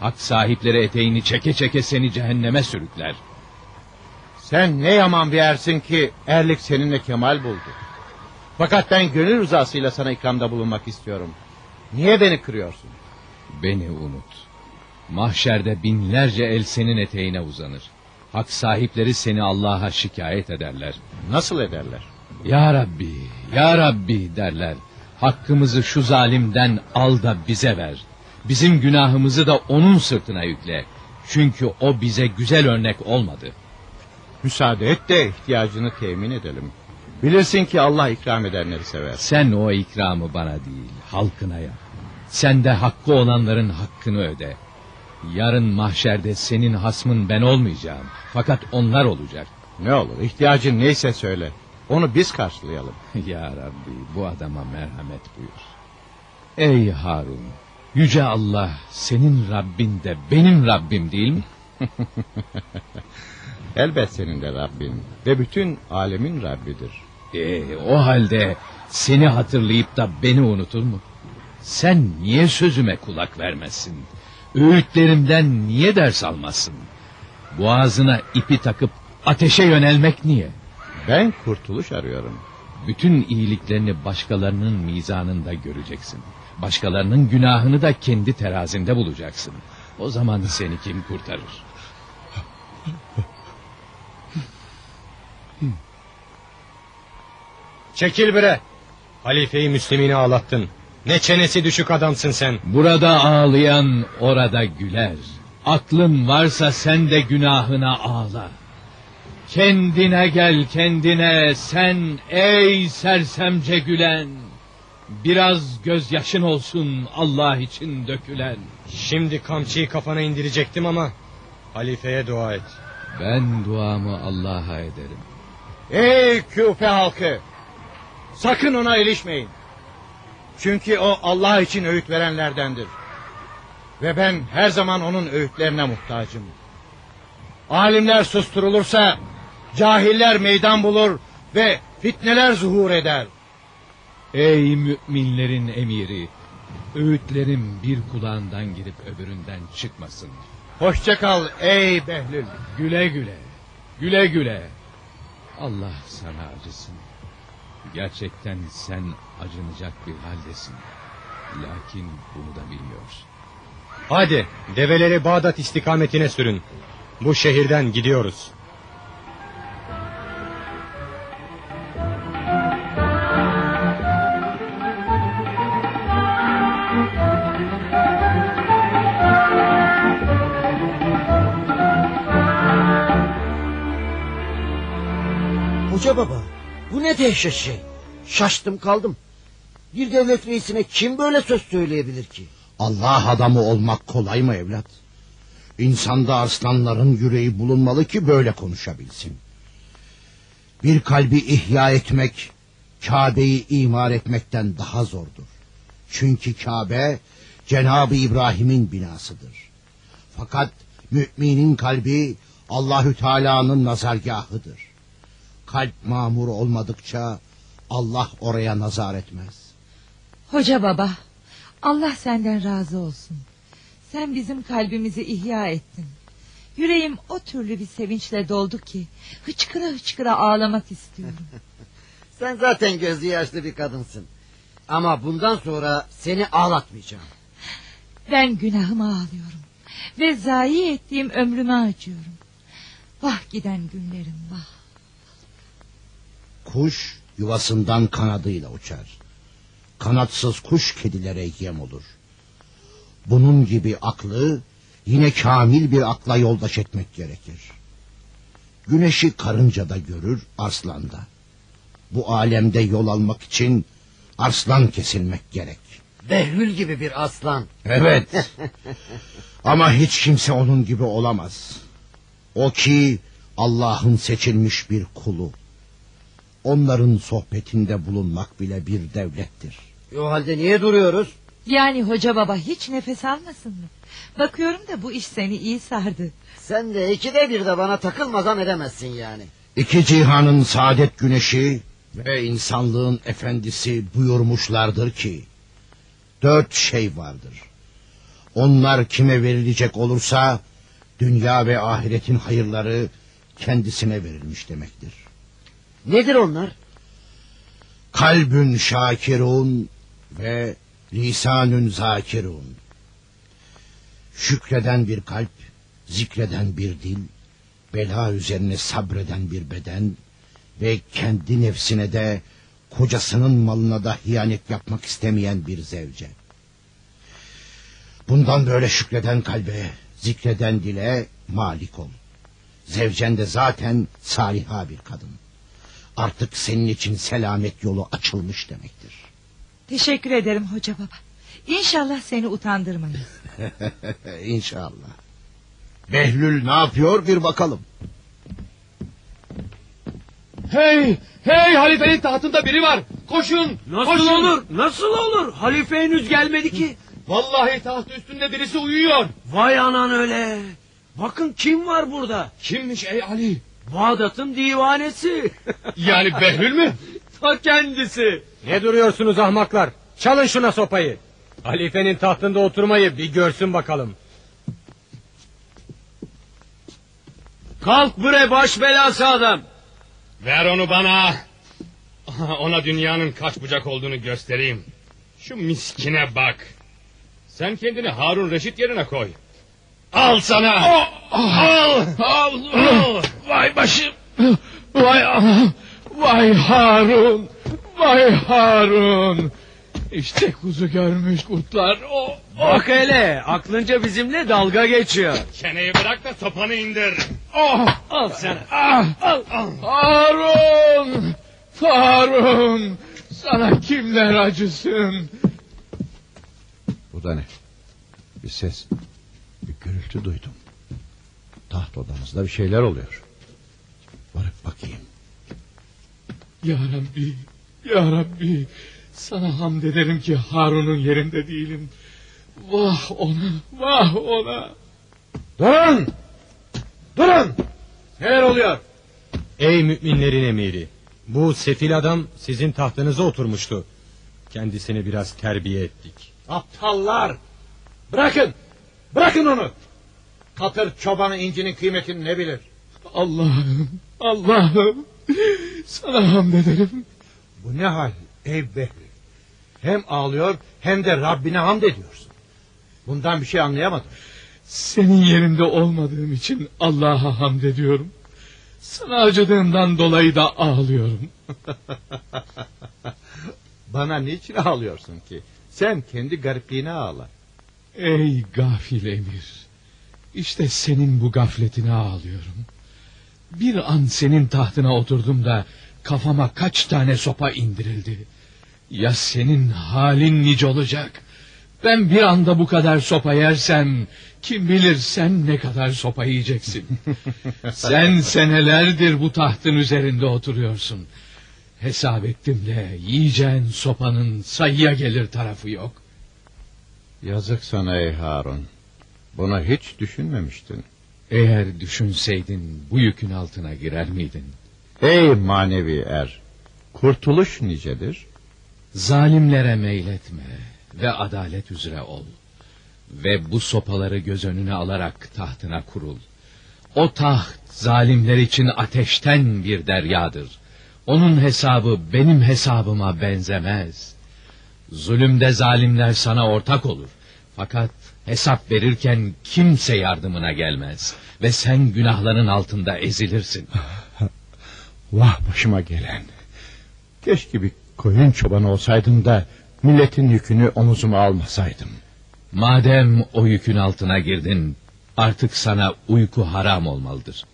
Hak sahipleri eteğini çeke çeke seni cehenneme sürükler. Sen ne yaman bir ersin ki erlik seninle kemal buldu. Fakat ben gönül rızasıyla sana ikramda bulunmak istiyorum. Niye beni kırıyorsun? Beni unut. Mahşerde binlerce el senin eteğine uzanır. Hak sahipleri seni Allah'a şikayet ederler. Nasıl ederler? Ya Rabbi, Ya Rabbi derler. Hakkımızı şu zalimden al da bize ver. Bizim günahımızı da onun sırtına yükle. Çünkü o bize güzel örnek olmadı. Müsaade et de ihtiyacını temin edelim. Bilirsin ki Allah ikram edenleri sever. Sen o ikramı bana değil, halkına yap. Sen de hakkı olanların hakkını öde. Yarın mahşerde senin hasmın ben olmayacağım. Fakat onlar olacak. Ne olur ihtiyacın neyse söyle. Onu biz karşılayalım. ya Rabbi bu adama merhamet buyur. Ey Harun, yüce Allah senin Rabbin de benim Rabbim değil mi? Elbet senin de Rabbin ve bütün alemin Rabbidir. Ee, o halde seni hatırlayıp da beni unutur mu? Sen niye sözüme kulak vermezsin? Öğütlerimden niye ders almazsın? Boğazına ipi takıp ateşe yönelmek niye? Ben kurtuluş arıyorum. Bütün iyiliklerini başkalarının mizanında göreceksin. Başkalarının günahını da kendi terazinde bulacaksın. O zaman seni kim kurtarır? Çekil bire. Halifeyi Müslümini ağlattın. Ne çenesi düşük adamsın sen. Burada ağlayan orada güler. Aklın varsa sen de günahına ağla. Kendine gel kendine sen ey sersemce gülen. Biraz gözyaşın olsun Allah için dökülen. Şimdi kamçıyı kafana indirecektim ama halifeye dua et. Ben duamı Allah'a ederim. Ey küfe halkı! Sakın ona ilişmeyin. Çünkü o Allah için öğüt verenlerdendir. Ve ben her zaman onun öğütlerine muhtacım. Alimler susturulursa cahiller meydan bulur ve fitneler zuhur eder. Ey müminlerin emiri, öğütlerim bir kulağından girip öbüründen çıkmasın. Hoşça kal ey Behlül. Güle güle, güle güle. Allah sana acısın. Gerçekten sen acınacak bir haldesin. Lakin bunu da bilmiyorsun. Hadi develeri Bağdat istikametine sürün. Bu şehirden gidiyoruz. Hoca baba bu ne dehşet şey. Şaştım kaldım. Bir devlet reisine kim böyle söz söyleyebilir ki? Allah adamı olmak kolay mı evlat? İnsanda arslanların yüreği bulunmalı ki böyle konuşabilsin. Bir kalbi ihya etmek, Kabe'yi imar etmekten daha zordur. Çünkü Kabe, Cenab-ı İbrahim'in binasıdır. Fakat müminin kalbi Allahü Teala'nın nazargahıdır. Kalp mamur olmadıkça Allah oraya nazar etmez. Hoca baba, Allah senden razı olsun. Sen bizim kalbimizi ihya ettin. Yüreğim o türlü bir sevinçle doldu ki hıçkıra hıçkıra ağlamak istiyorum. Sen zaten gözü yaşlı bir kadınsın. Ama bundan sonra seni ağlatmayacağım. Ben günahıma ağlıyorum ve zayi ettiğim ömrüme acıyorum. Vah giden günlerim vah. Kuş yuvasından kanadıyla uçar. Kanatsız kuş kedilere yem olur. Bunun gibi aklı yine kamil bir akla yoldaş etmek gerekir. Güneşi karıncada görür arslanda. Bu alemde yol almak için arslan kesilmek gerek. Behlül gibi bir aslan. Evet. Ama hiç kimse onun gibi olamaz. O ki Allah'ın seçilmiş bir kulu. Onların sohbetinde bulunmak bile bir devlettir. O halde niye duruyoruz? Yani hoca baba hiç nefes almasın mı? Bakıyorum da bu iş seni iyi sardı. Sen de ikide bir de bana takılmadan edemezsin yani. İki cihanın saadet güneşi ve insanlığın efendisi buyurmuşlardır ki... ...dört şey vardır. Onlar kime verilecek olursa... ...dünya ve ahiretin hayırları kendisine verilmiş demektir. Nedir onlar? Kalbün şakirun ve lisanün zakirun. Şükreden bir kalp, zikreden bir dil, bela üzerine sabreden bir beden ve kendi nefsine de kocasının malına da hiyanet yapmak istemeyen bir zevce. Bundan böyle şükreden kalbe, Zikreden dile malik ol. Zevcen de zaten saliha bir kadın. Artık senin için selamet yolu açılmış demektir. Teşekkür ederim hoca baba. İnşallah seni utandırmayız. İnşallah. Behlül ne yapıyor bir bakalım. Hey! Hey halifenin tahtında biri var. Koşun! Nasıl koşun. olur? Nasıl olur? Halife henüz gelmedi ki. Vallahi taht üstünde birisi uyuyor. Vay anan öyle. Bakın kim var burada? Kimmiş ey Ali? Bağdat'ın divanesi. Yani Behlül mü? Ta kendisi. Ne duruyorsunuz ahmaklar? Çalın şuna sopayı. Halifenin tahtında oturmayı bir görsün bakalım. Kalk bre baş belası adam. Ver onu bana. Ona dünyanın kaç bucak olduğunu göstereyim. Şu miskine bak. Sen kendini Harun Reşit yerine koy. Al sana. Al. Al. Al. Vay başım. Vay anam. Vay Harun. Vay Harun. İşte kuzu görmüş kurtlar. O, Bak hele aklınca bizimle dalga geçiyor. Çeneyi bırak da sopanı indir. Oh, Al sana. ah, al, Harun. Harun. Sana kimler acısın? Bu da ne? Bir ses, bir gürültü duydum. Taht odamızda bir şeyler oluyor. Varıp bakayım. Ya Rabbi, Ya Rabbi, sana hamd ederim ki Harun'un yerinde değilim. Vah ona, vah ona. Durun! Durun! Neler oluyor? Ey müminlerin emiri. Bu sefil adam sizin tahtınıza oturmuştu. Kendisini biraz terbiye ettik. Aptallar! Bırakın! Bırakın onu! Katır çobanı incinin kıymetini ne bilir? Allah'ım, Allah'ım, sana hamd ederim. Bu ne hal ey Behlül? Hem ağlıyor hem de Rabbine hamd ediyorsun. Bundan bir şey anlayamadım. Senin yerinde olmadığım için Allah'a hamd ediyorum. Sana acıdığımdan dolayı da ağlıyorum. Bana niçin ağlıyorsun ki? Sen kendi garipliğine ağla. Ey gafil emir. İşte senin bu gafletine ağlıyorum. Bir an senin tahtına oturdum da kafama kaç tane sopa indirildi. Ya senin halin nice olacak? Ben bir anda bu kadar sopa yersem kim bilir sen ne kadar sopa yiyeceksin. sen senelerdir bu tahtın üzerinde oturuyorsun. Hesap ettim de yiyeceğin sopanın sayıya gelir tarafı yok. Yazık sana ey Harun. Buna hiç düşünmemiştin. Eğer düşünseydin bu yükün altına girer miydin? Ey manevi er. Kurtuluş nicedir? Zalimlere meyletme ve adalet üzere ol. Ve bu sopaları göz önüne alarak tahtına kurul. O taht zalimler için ateşten bir deryadır. Onun hesabı benim hesabıma benzemez. Zulümde zalimler sana ortak olur. Fakat hesap verirken kimse yardımına gelmez. Ve sen günahların altında ezilirsin. Vah başıma gelen. Keşke bir koyun çobanı olsaydım da milletin yükünü omuzuma almasaydım. Madem o yükün altına girdin, artık sana uyku haram olmalıdır.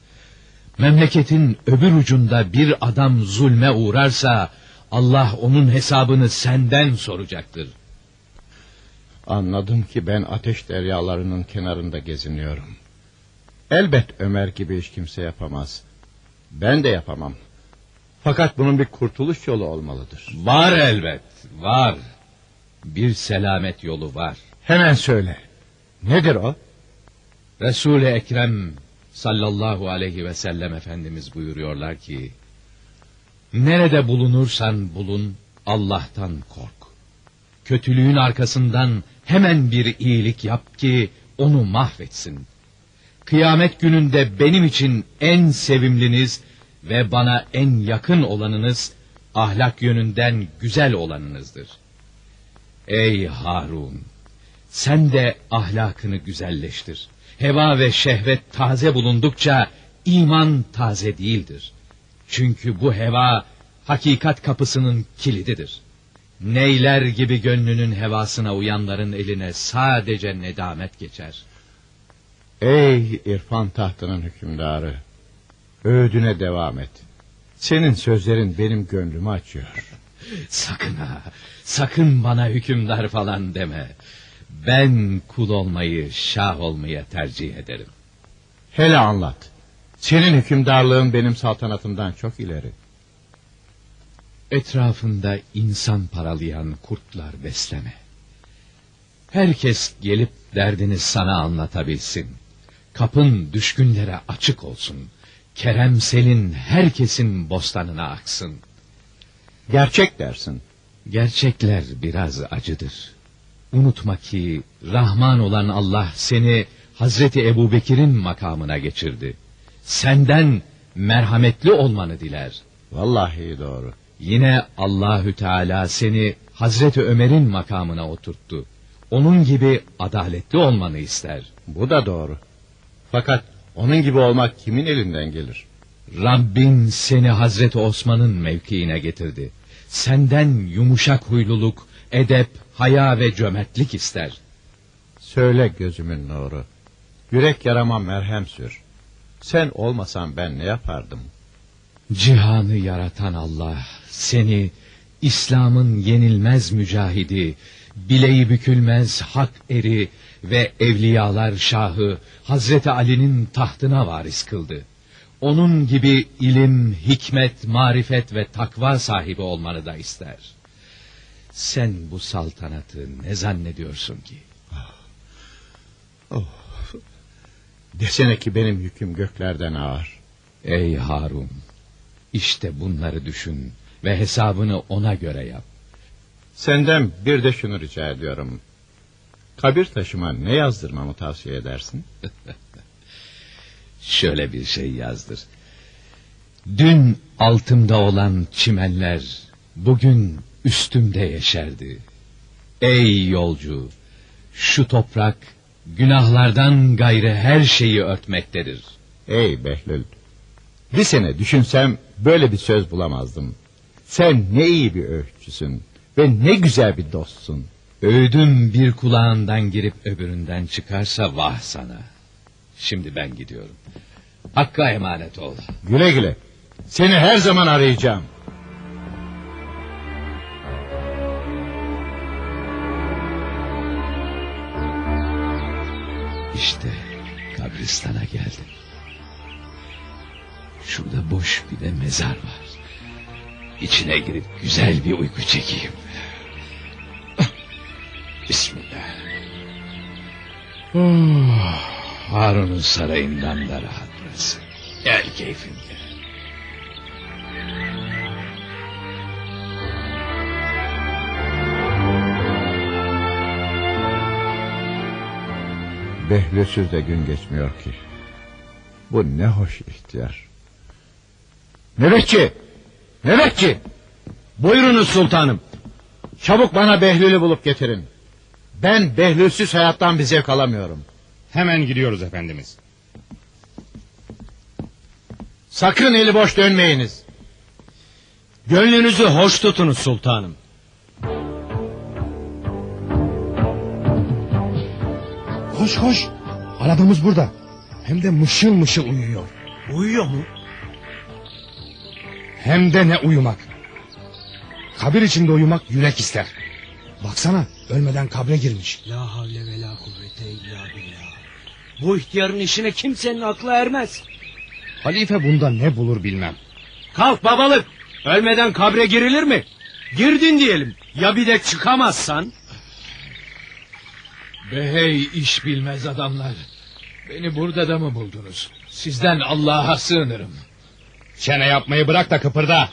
Memleketin öbür ucunda bir adam zulme uğrarsa, Allah onun hesabını senden soracaktır. Anladım ki ben ateş deryalarının kenarında geziniyorum. Elbet Ömer gibi hiç kimse yapamaz. Ben de yapamam. Fakat bunun bir kurtuluş yolu olmalıdır. Var elbet, var. Bir selamet yolu var. Hemen söyle. Nedir o? Resul-i Ekrem sallallahu aleyhi ve sellem Efendimiz buyuruyorlar ki... Nerede bulunursan bulun Allah'tan kork. Kötülüğün arkasından hemen bir iyilik yap ki onu mahvetsin. Kıyamet gününde benim için en sevimliniz ve bana en yakın olanınız ahlak yönünden güzel olanınızdır. Ey Harun! Sen de ahlakını güzelleştir. Heva ve şehvet taze bulundukça iman taze değildir. Çünkü bu heva hakikat kapısının kilididir. Neyler gibi gönlünün hevasına uyanların eline sadece nedamet geçer. Ey irfan tahtının hükümdarı. Öğüdüne devam et. Senin sözlerin benim gönlümü açıyor. Sakın ha, sakın bana hükümdar falan deme. Ben kul olmayı, şah olmaya tercih ederim. Hele anlat. Senin hükümdarlığın benim saltanatımdan çok ileri. Etrafında insan paralayan kurtlar besleme. Herkes gelip derdini sana anlatabilsin. Kapın düşkünlere açık olsun. Kerem selin herkesin bostanına aksın. Gerçek dersin. Gerçekler biraz acıdır. Unutma ki Rahman olan Allah seni Hazreti Ebubekir'in makamına geçirdi. Senden merhametli olmanı diler. Vallahi doğru. Yine Allahü Teala seni Hazreti Ömer'in makamına oturttu. Onun gibi adaletli olmanı ister. Bu da doğru. Fakat onun gibi olmak kimin elinden gelir? Rabbin seni Hazreti Osman'ın mevkiine getirdi. Senden yumuşak huyluluk, edep, haya ve cömertlik ister. Söyle gözümün nuru. Yürek yarama merhem sür. Sen olmasan ben ne yapardım? Cihanı yaratan Allah seni İslam'ın yenilmez mücahidi, bileği bükülmez hak eri ve evliyalar şahı Hazreti Ali'nin tahtına varis kıldı. Onun gibi ilim, hikmet, marifet ve takva sahibi olmanı da ister. Sen bu saltanatı ne zannediyorsun ki? Oh. Desene ki benim yüküm göklerden ağır. Ey Harun, işte bunları düşün ve hesabını ona göre yap. Senden bir de şunu rica ediyorum. Kabir taşıma ne yazdırmamı tavsiye edersin? Şöyle bir şey yazdır. Dün altımda olan çimenler bugün üstümde yeşerdi. Ey yolcu, şu toprak günahlardan gayrı her şeyi örtmektedir. Ey Behlül, bir sene düşünsem böyle bir söz bulamazdım. Sen ne iyi bir öğütçüsün ve ne güzel bir dostsun. Öğüdüm bir kulağından girip öbüründen çıkarsa vah sana. Şimdi ben gidiyorum. Hakk'a emanet ol. Güle güle. Seni her zaman arayacağım. İşte kabristana geldim. Şurada boş bir de mezar var. İçine girip güzel bir uyku çekeyim. Bismillah. Oh, Harun'un sarayından da rahat burası. Gel keyfim Behlülsüz de gün geçmiyor ki. Bu ne hoş ihtiyar. Nöbetçi! Nöbetçi! Buyurunuz sultanım. Çabuk bana Behlül'ü bulup getirin. Ben Behlülsüz hayattan bir zevk alamıyorum. Hemen gidiyoruz efendimiz. Sakın eli boş dönmeyiniz. Gönlünüzü hoş tutunuz sultanım. Koş koş. Aradığımız burada. Hem de mışıl mışıl uyuyor. Uyuyor mu? Hem de ne uyumak. Kabir içinde uyumak yürek ister. Baksana ölmeden kabre girmiş. La havle ve la kuvvete illa billah. Bu ihtiyarın işine kimsenin aklı ermez. Halife bunda ne bulur bilmem. Kalk babalık. Ölmeden kabre girilir mi? Girdin diyelim. Ya bir de çıkamazsan? Be hey iş bilmez adamlar. Beni burada da mı buldunuz? Sizden Allah'a sığınırım. Çene yapmayı bırak da kıpırda.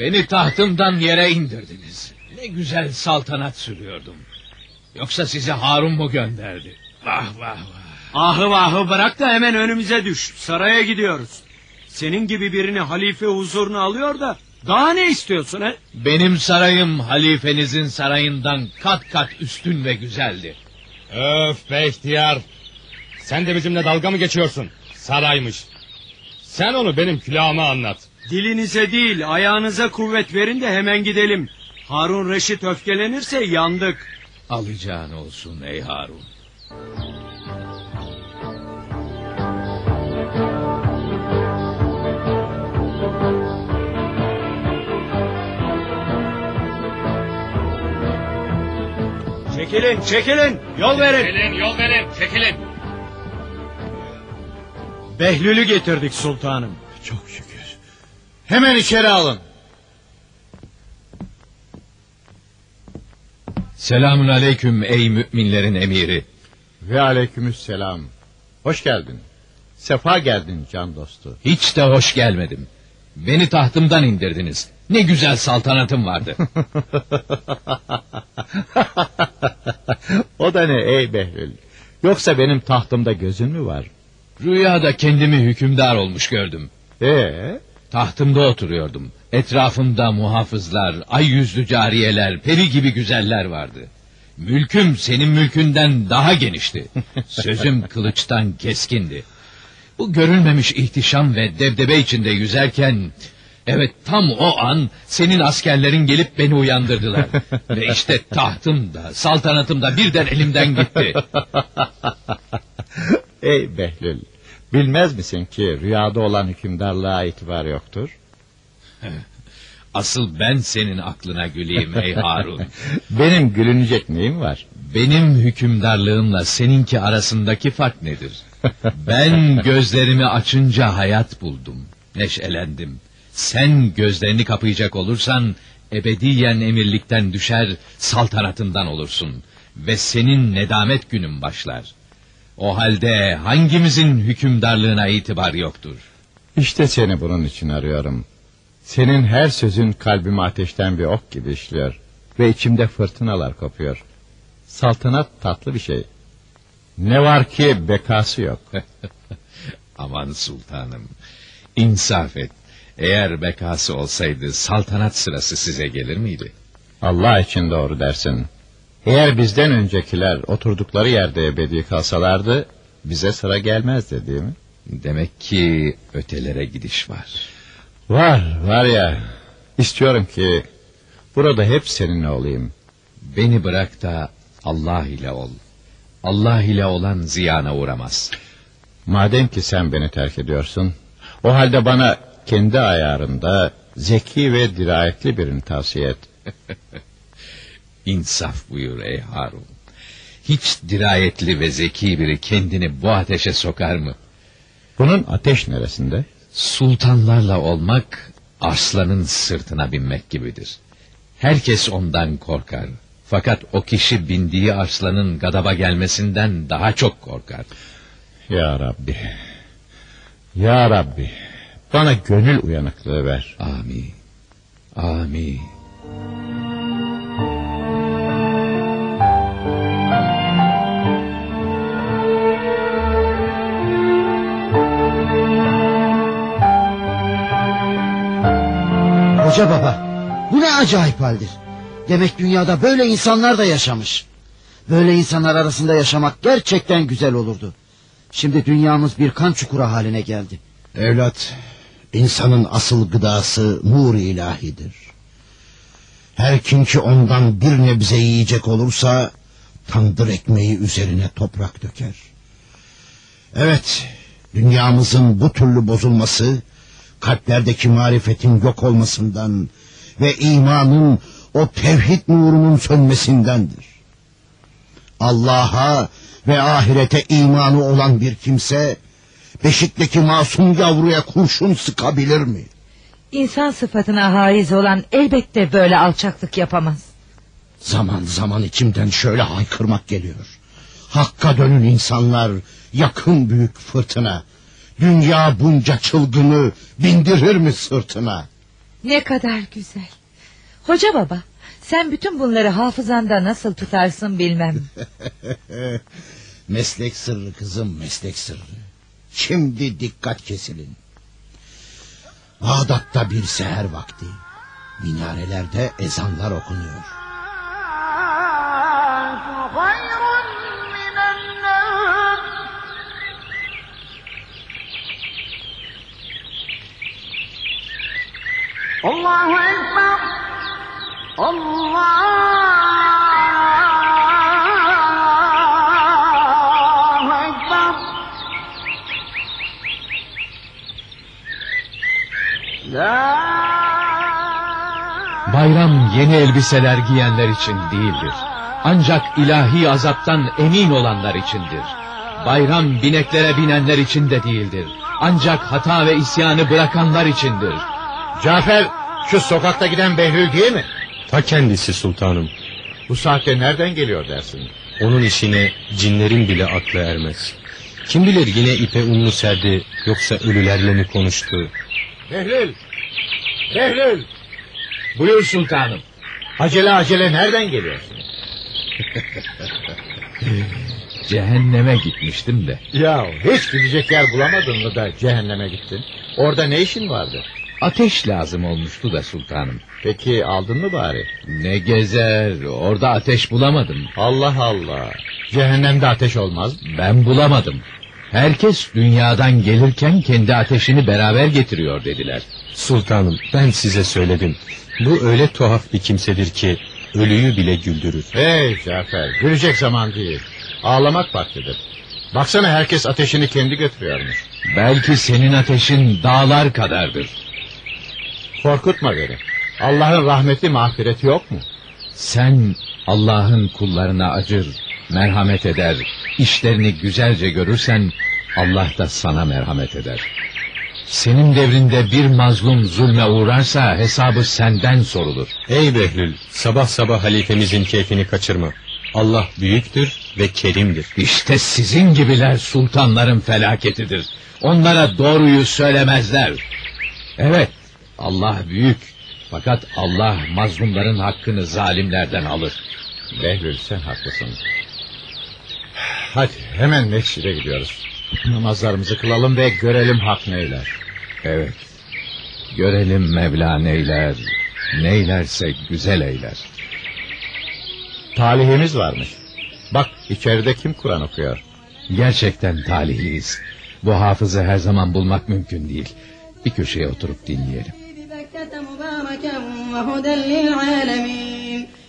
Beni tahtımdan yere indirdiniz. Ne güzel saltanat sürüyordum. Yoksa size Harun mu gönderdi? Vah vah vah. Ahı vahı bırak da hemen önümüze düş. Saraya gidiyoruz. Senin gibi birini halife huzuruna alıyor da daha ne istiyorsun he? Benim sarayım halifenizin sarayından kat kat üstün ve güzeldi. Öf be ihtiyar. Sen de bizimle dalga mı geçiyorsun? Saraymış. Sen onu benim külahıma anlat. Dilinize değil ayağınıza kuvvet verin de hemen gidelim. Harun Reşit öfkelenirse yandık. Alacağın olsun ey Harun. Çekilin çekilin yol verin. Çekilin yol verin çekilin. Behlül'ü getirdik sultanım. Çok şükür. Hemen içeri alın. Selamun aleyküm ey müminlerin emiri. Ve aleykümselam. Hoş geldin. Sefa geldin can dostu. Hiç de hoş gelmedim. Beni tahtımdan indirdiniz. Ne güzel saltanatım vardı. o da ne ey Behlül? Yoksa benim tahtımda gözün mü var? Rüyada kendimi hükümdar olmuş gördüm. Ee? Tahtımda oturuyordum. Etrafımda muhafızlar, ay yüzlü cariyeler, peri gibi güzeller vardı. Mülküm senin mülkünden daha genişti. Sözüm kılıçtan keskindi. Bu görülmemiş ihtişam ve debdebe içinde yüzerken... Evet tam o an senin askerlerin gelip beni uyandırdılar. ve işte tahtım da saltanatım da birden elimden gitti. Ey Behlül, bilmez misin ki rüyada olan hükümdarlığa itibar yoktur? Asıl ben senin aklına güleyim ey Harun. Benim gülünecek neyim var? Benim hükümdarlığımla seninki arasındaki fark nedir? Ben gözlerimi açınca hayat buldum, neşelendim. Sen gözlerini kapayacak olursan ebediyen emirlikten düşer, saltanatından olursun ve senin nedamet günün başlar. O halde hangimizin hükümdarlığına itibar yoktur? İşte seni bunun için arıyorum. Senin her sözün kalbime ateşten bir ok gibi işliyor ve içimde fırtınalar kopuyor. Saltanat tatlı bir şey. Ne var ki bekası yok. Aman sultanım, insaf et. Eğer bekası olsaydı saltanat sırası size gelir miydi? Allah için doğru dersin. Eğer bizden öncekiler oturdukları yerde ebedi kalsalardı bize sıra gelmezdi değil mi? Demek ki ötelere gidiş var. Var var ya istiyorum ki burada hep seninle olayım. Beni bırak da Allah ile ol. Allah ile olan ziyana uğramaz. Madem ki sen beni terk ediyorsun o halde bana kendi ayarında zeki ve dirayetli birini tavsiye et. İnsaf buyur ey Harun. Hiç dirayetli ve zeki biri kendini bu ateşe sokar mı? Bunun ateş neresinde? Sultanlarla olmak aslanın sırtına binmek gibidir. Herkes ondan korkar. Fakat o kişi bindiği arslanın gadaba gelmesinden daha çok korkar. Ya Rabbi. Ya Rabbi. Bana gönül uyanıklığı ver. Amin. Amin. Hoca baba bu ne acayip haldir. Demek dünyada böyle insanlar da yaşamış. Böyle insanlar arasında yaşamak gerçekten güzel olurdu. Şimdi dünyamız bir kan çukuru haline geldi. Evlat, insanın asıl gıdası nur ilahidir. Her kim ki ondan bir nebze yiyecek olursa tandır ekmeği üzerine toprak döker. Evet, dünyamızın bu türlü bozulması kalplerdeki marifetin yok olmasından ve imanın o tevhid nurunun sönmesindendir. Allah'a ve ahirete imanı olan bir kimse beşikteki masum yavruya kurşun sıkabilir mi? İnsan sıfatına haiz olan elbette böyle alçaklık yapamaz. Zaman zaman içimden şöyle haykırmak geliyor. Hakka dönün insanlar, yakın büyük fırtına. Dünya bunca çılgını bindirir mi sırtına? Ne kadar güzel. Hoca baba, sen bütün bunları hafızanda nasıl tutarsın bilmem. meslek sırrı kızım, meslek sırrı. Şimdi dikkat kesilin. Bağdat'ta bir seher vakti. Minarelerde ezanlar okunuyor. Allahu Ekber. Allahu Bayram yeni elbiseler giyenler için değildir. Ancak ilahi azaptan emin olanlar içindir. Bayram bineklere binenler için de değildir. Ancak hata ve isyanı bırakanlar içindir. Cafer şu sokakta giden Behlül değil mi? Ta kendisi sultanım. Bu saatte nereden geliyor dersin? Onun işine cinlerin bile aklı ermez. Kim bilir yine ipe unlu serdi yoksa ölülerle mi konuştu? Behlül! Behlül! Buyur sultanım. Acele acele nereden geliyorsun? Cehenneme gitmiştim de. Ya hiç gidecek yer bulamadın mı da cehenneme gittin? Orada ne işin vardı? Ateş lazım olmuştu da sultanım. Peki aldın mı bari? Ne gezer orada ateş bulamadım. Allah Allah. Cehennemde ateş olmaz. Ben bulamadım. Herkes dünyadan gelirken kendi ateşini beraber getiriyor dediler. Sultanım ben size söyledim. Bu öyle tuhaf bir kimsedir ki ölüyü bile güldürür. Hey Cafer gülecek zaman değil. Ağlamak vaktidir. Baksana herkes ateşini kendi götürüyormuş. Belki senin ateşin dağlar kadardır. Korkutma beni. Allah'ın rahmeti mağfireti yok mu? Sen Allah'ın kullarına acır, merhamet eder, işlerini güzelce görürsen Allah da sana merhamet eder. Senin devrinde bir mazlum zulme uğrarsa hesabı senden sorulur. Ey Behlül sabah sabah halifemizin keyfini kaçırma. Allah büyüktür ve kerimdir. İşte sizin gibiler sultanların felaketidir. Onlara doğruyu söylemezler. Evet Allah büyük. Fakat Allah mazlumların hakkını zalimlerden alır. Behlül sen haklısın. Hadi hemen mescide gidiyoruz. Namazlarımızı kılalım ve görelim hak neyler. Evet. Görelim Mevla neyler. Neylerse güzel eyler. Talihimiz varmış. Bak içeride kim Kur'an okuyor? Gerçekten talihliyiz. Bu hafızı her zaman bulmak mümkün değil. Bir köşeye oturup dinleyelim.